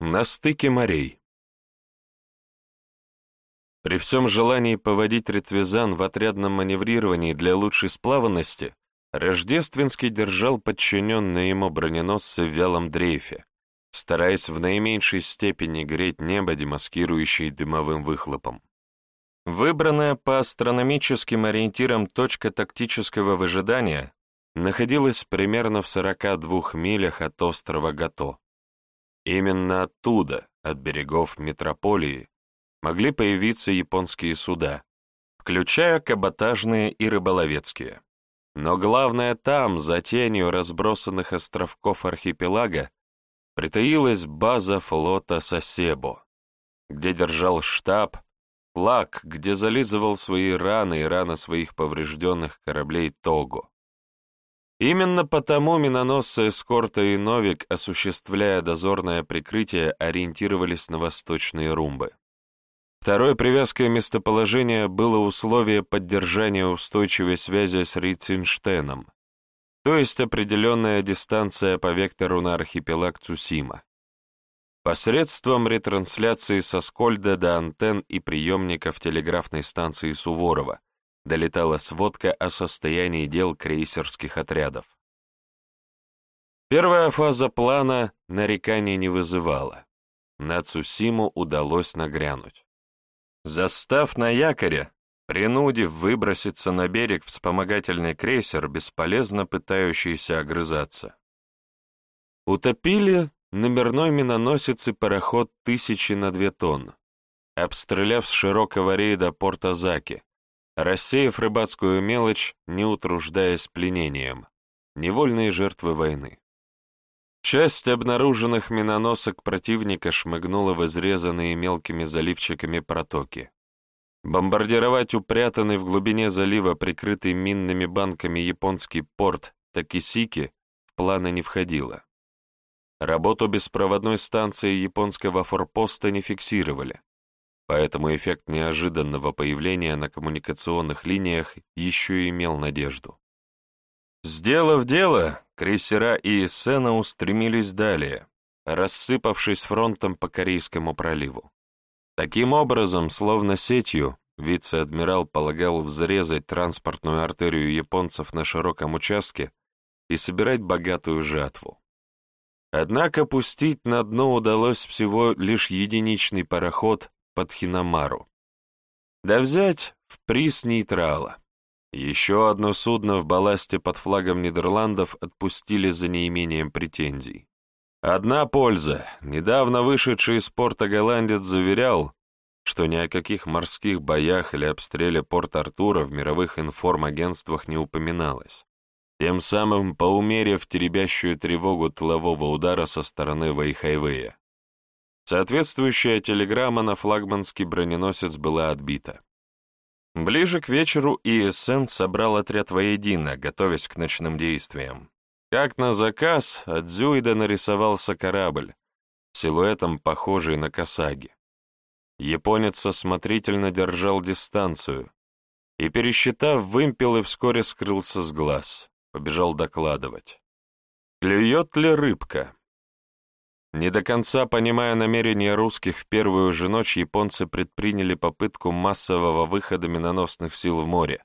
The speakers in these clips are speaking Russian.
На стыке морей. При всем желании поводить ретвизан в отрядном маневрировании для лучшей сплаванности, Рождественский держал подчиненные ему броненосцы в вялом дрейфе, стараясь в наименьшей степени греть небо, демаскирующее дымовым выхлопом. Выбранная по астрономическим ориентирам точка тактического выжидания находилась примерно в 42 милях от острова Гато. Именно оттуда, от берегов метрополии, могли появиться японские суда, включая каботажные и рыболовецкие. Но главное там, за тенью разбросанных островков архипелага, притаилась база флота Сосебо, где держал штаб, флаг, где зализывал свои раны и раны своих поврежденных кораблей Того. Именно потому миноносцы эскорта и Новик, осуществляя дозорное прикрытие, ориентировались на восточные румбы. Второй привязкой местоположения было условие поддержания устойчивой связи с Рицинштейном, то есть определенная дистанция по вектору на архипелаг Цусима. Посредством ретрансляции со Скольда до антенн и приемников телеграфной станции Суворова, долетала сводка о состоянии дел крейсерских отрядов. Первая фаза плана нареканий не вызывала. На Цусиму удалось нагрянуть. Застав на якоре, принудив выброситься на берег вспомогательный крейсер, бесполезно пытающийся огрызаться. Утопили номерной миноносец и пароход тысячи на две тонны, обстреляв с широкого рейда порт Азаки, рассеяв рыбацкую мелочь, не утруждаясь пленением, невольные жертвы войны. Часть обнаруженных миноносок противника шмыгнула в изрезанные мелкими заливчиками протоки. Бомбардировать упрятанный в глубине залива, прикрытый минными банками японский порт Такисики в планы не входило. Работу беспроводной станции японского форпоста не фиксировали, поэтому эффект неожиданного появления на коммуникационных линиях еще имел надежду. Сделав дело, крейсера и эссена устремились далее, рассыпавшись фронтом по Корейскому проливу. Таким образом, словно сетью, вице-адмирал полагал взрезать транспортную артерию японцев на широком участке и собирать богатую жатву. Однако пустить на дно удалось всего лишь единичный пароход под Хинамару. Да взять в приз нейтрала. Еще одно судно в балласте под флагом Нидерландов отпустили за неимением претензий. Одна польза. Недавно вышедший из порта голландец заверял, что ни о каких морских боях или обстреле Порт-Артура в мировых информагентствах не упоминалось, тем самым поумерив теребящую тревогу тылового удара со стороны Вейхайвея. Соответствующая телеграмма на флагманский броненосец была отбита. Ближе к вечеру ИСН собрал отряд воедино, готовясь к ночным действиям. Как на заказ, от Зюида нарисовался корабль, силуэтом похожий на Касаги. Японец осмотрительно держал дистанцию и, пересчитав вымпелы, вскоре скрылся с глаз, побежал докладывать. Клюет ли рыбка? Не до конца понимая намерения русских, в первую же ночь японцы предприняли попытку массового выхода миноносных сил в море,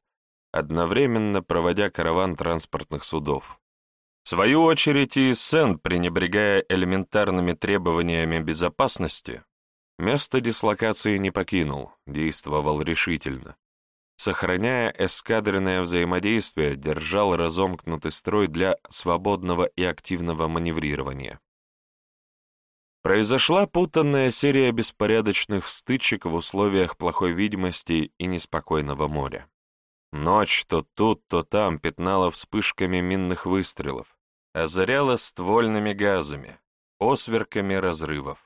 одновременно проводя караван транспортных судов. В свою очередь и Сен, пренебрегая элементарными требованиями безопасности, место дислокации не покинул, действовал решительно. Сохраняя эскадренное взаимодействие, держал разомкнутый строй для свободного и активного маневрирования. Произошла путанная серия беспорядочных стычек в условиях плохой видимости и неспокойного моря. Ночь то тут, то там пятнала вспышками минных выстрелов, озаряла ствольными газами, осверками разрывов.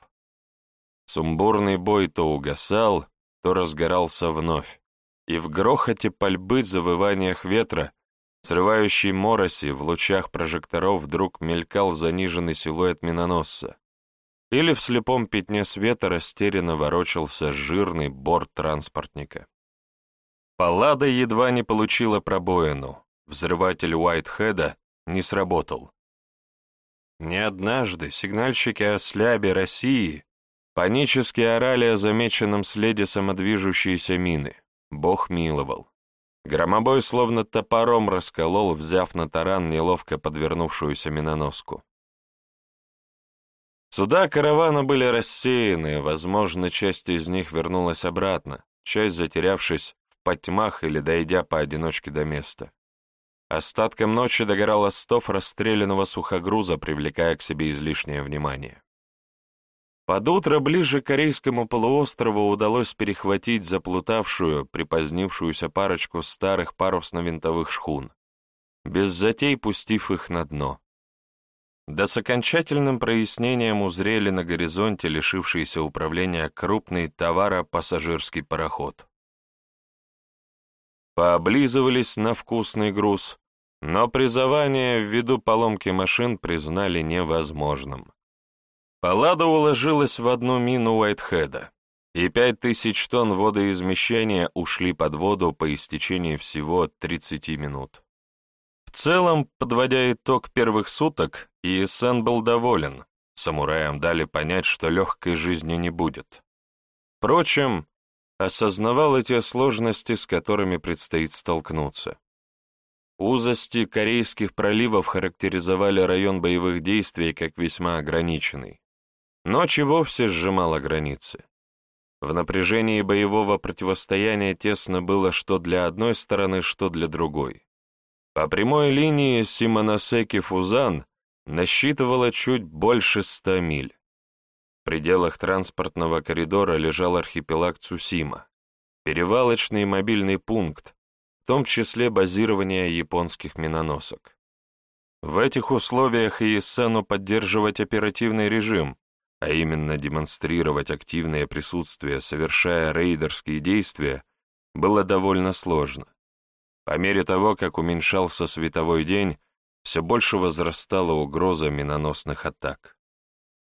Сумбурный бой то угасал, то разгорался вновь, и в грохоте пальбы, завываниях ветра, срывающей мороси, в лучах прожекторов вдруг мелькал заниженный силуэт миноносца, или в слепом пятне света растерянно ворочался жирный борт транспортника. Паллада едва не получила пробоину, взрыватель Уайтхеда не сработал. не однажды сигнальщики осляби России панически орали о замеченном следе самодвижущейся мины. Бог миловал. Громобой словно топором расколол, взяв на таран неловко подвернувшуюся миноноску. Суда каравана были рассеяны, возможно, часть из них вернулась обратно, часть затерявшись в потьмах или дойдя поодиночке до места. Остатком ночи догорал остов расстрелянного сухогруза, привлекая к себе излишнее внимание. Под утро ближе к Корейскому полуострову удалось перехватить заплутавшую, припозднившуюся парочку старых парусно-винтовых шхун, без затей пустив их на дно. Да с окончательным прояснением узрели на горизонте лишившийся управления крупный товаро-пассажирский пароход. Пооблизывались на вкусный груз, но призование ввиду поломки машин признали невозможным. Паллада уложилась в одну мину Уайтхеда, и пять тысяч тонн водоизмещения ушли под воду по истечении всего 30 минут. В целом, подводя итог первых суток, Иессен был доволен. Самураям дали понять, что легкой жизни не будет. Впрочем, осознавал эти сложности, с которыми предстоит столкнуться. Узости корейских проливов характеризовали район боевых действий как весьма ограниченный. Ночь и вовсе сжимала границы. В напряжении боевого противостояния тесно было что для одной стороны, что для другой. По прямой линии Симоносеки-Фузан насчитывала чуть больше ста миль. В пределах транспортного коридора лежал архипелаг Цусима, перевалочный мобильный пункт, в том числе базирование японских миноносок. В этих условиях ИСНу поддерживать оперативный режим, а именно демонстрировать активное присутствие, совершая рейдерские действия, было довольно сложно. По мере того, как уменьшался световой день, все больше возрастала угроза миноносных атак.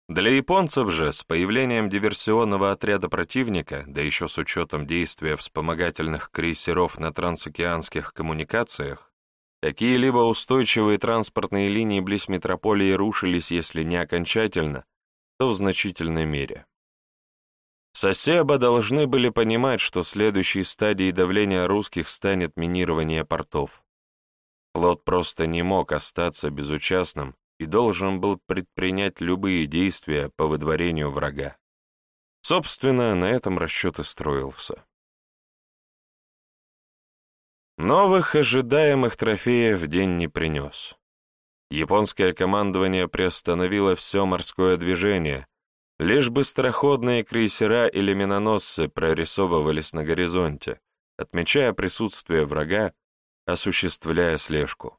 Для японцев же, с появлением диверсионного отряда противника, да еще с учетом действия вспомогательных крейсеров на трансокеанских коммуникациях, какие-либо устойчивые транспортные линии близ метрополии рушились, если не окончательно, то в значительной мере. Сосеба должны были понимать, что следующей стадией давления русских станет минирование портов. Флот просто не мог остаться безучастным и должен был предпринять любые действия по выдворению врага. Собственно, на этом расчет и строился. Новых ожидаемых трофеев день не принес. Японское командование приостановило все морское движение, Лишь быстроходные крейсера или миноносцы прорисовывались на горизонте, отмечая присутствие врага, осуществляя слежку.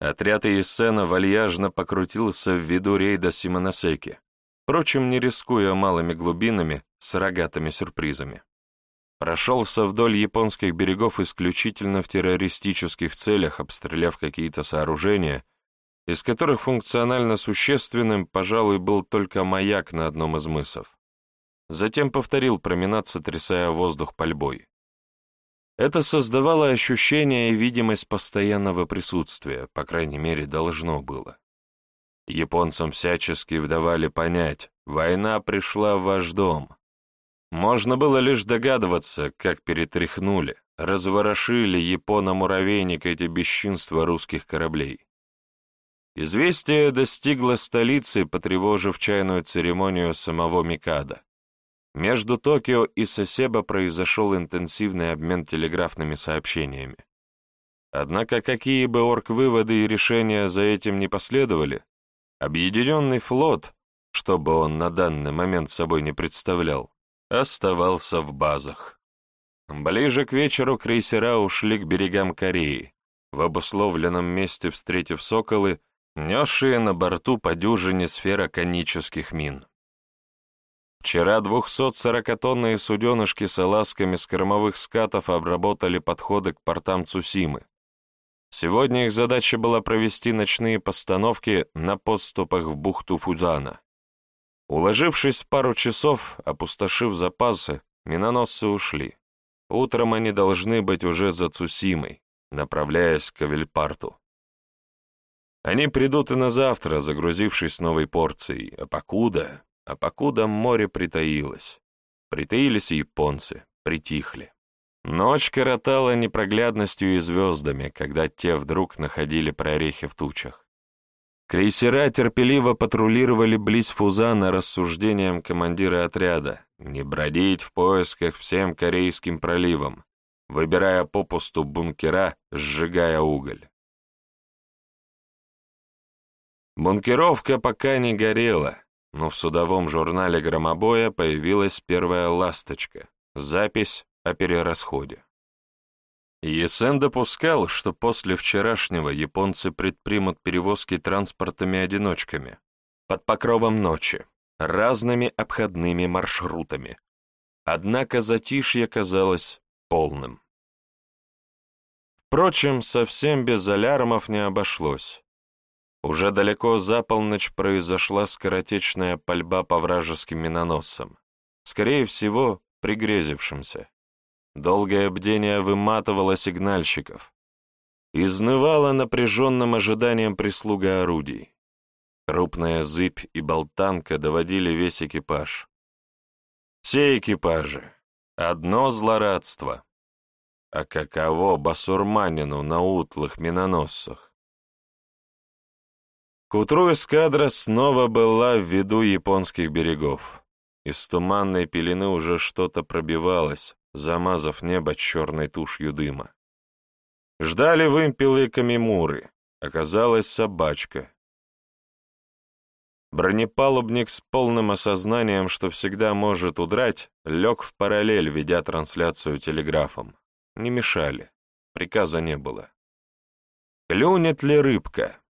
Отряд Иессена вальяжно покрутился в виду рейда Симоносеки, впрочем, не рискуя малыми глубинами с рогатыми сюрпризами. Прошелся вдоль японских берегов исключительно в террористических целях, обстреляв какие-то сооружения — из которых функционально существенным, пожалуй, был только маяк на одном из мысов. Затем повторил променад, сотрясая воздух пальбой. Это создавало ощущение и видимость постоянного присутствия, по крайней мере, должно было. Японцам всячески вдавали понять, война пришла в ваш дом. Можно было лишь догадываться, как перетряхнули, разворошили японо-муравейник эти бесчинства русских кораблей. Известие достигло столицы, потревожив чайную церемонию самого Микада. Между Токио и Сосебо произошел интенсивный обмен телеграфными сообщениями. Однако какие бы орг-выводы и решения за этим не последовали, объединенный флот, что бы он на данный момент собой не представлял, оставался в базах. Ближе к вечеру крейсера ушли к берегам Кореи, в обусловленном месте встретив «Соколы», несшие на борту по дюжине сфероконических мин. Вчера 240-тонные суденышки с ласками с кормовых скатов обработали подходы к портам Цусимы. Сегодня их задача была провести ночные постановки на подступах в бухту Фудзана. Уложившись в пару часов, опустошив запасы, миноносцы ушли. Утром они должны быть уже за Цусимой, направляясь к Авельпарту. Они придут и на завтра, загрузившись новой порцией, а покуда, а покуда море притаилось. Притаились и японцы, притихли. Ночь коротала непроглядностью и звездами, когда те вдруг находили прорехи в тучах. Крейсера терпеливо патрулировали близ Фузана рассуждением командира отряда не бродить в поисках всем Корейским проливом, выбирая попусту бункера, сжигая уголь. Бункеровка пока не горела, но в судовом журнале громобоя появилась первая ласточка, запись о перерасходе. Есен допускал, что после вчерашнего японцы предпримут перевозки транспортами-одиночками под покровом ночи, разными обходными маршрутами. Однако затишье казалось полным. Впрочем, совсем без алярмов не обошлось. Уже далеко за полночь произошла скоротечная пальба по вражеским миноносцам, скорее всего, пригрезившимся. Долгое бдение выматывало сигнальщиков. Изнывало напряженным ожиданием прислуга орудий. Крупная зыбь и болтанка доводили весь экипаж. Все экипажи. Одно злорадство. А каково басурманину на утлых миноносцах? К утру эскадра снова была в виду японских берегов. Из туманной пелены уже что-то пробивалось, замазав небо черной тушью дыма. Ждали вымпелы камимуры. Оказалась собачка. Бронепалубник с полным осознанием, что всегда может удрать, лег в параллель, ведя трансляцию телеграфом. Не мешали. Приказа не было. Клюнет ли рыбка?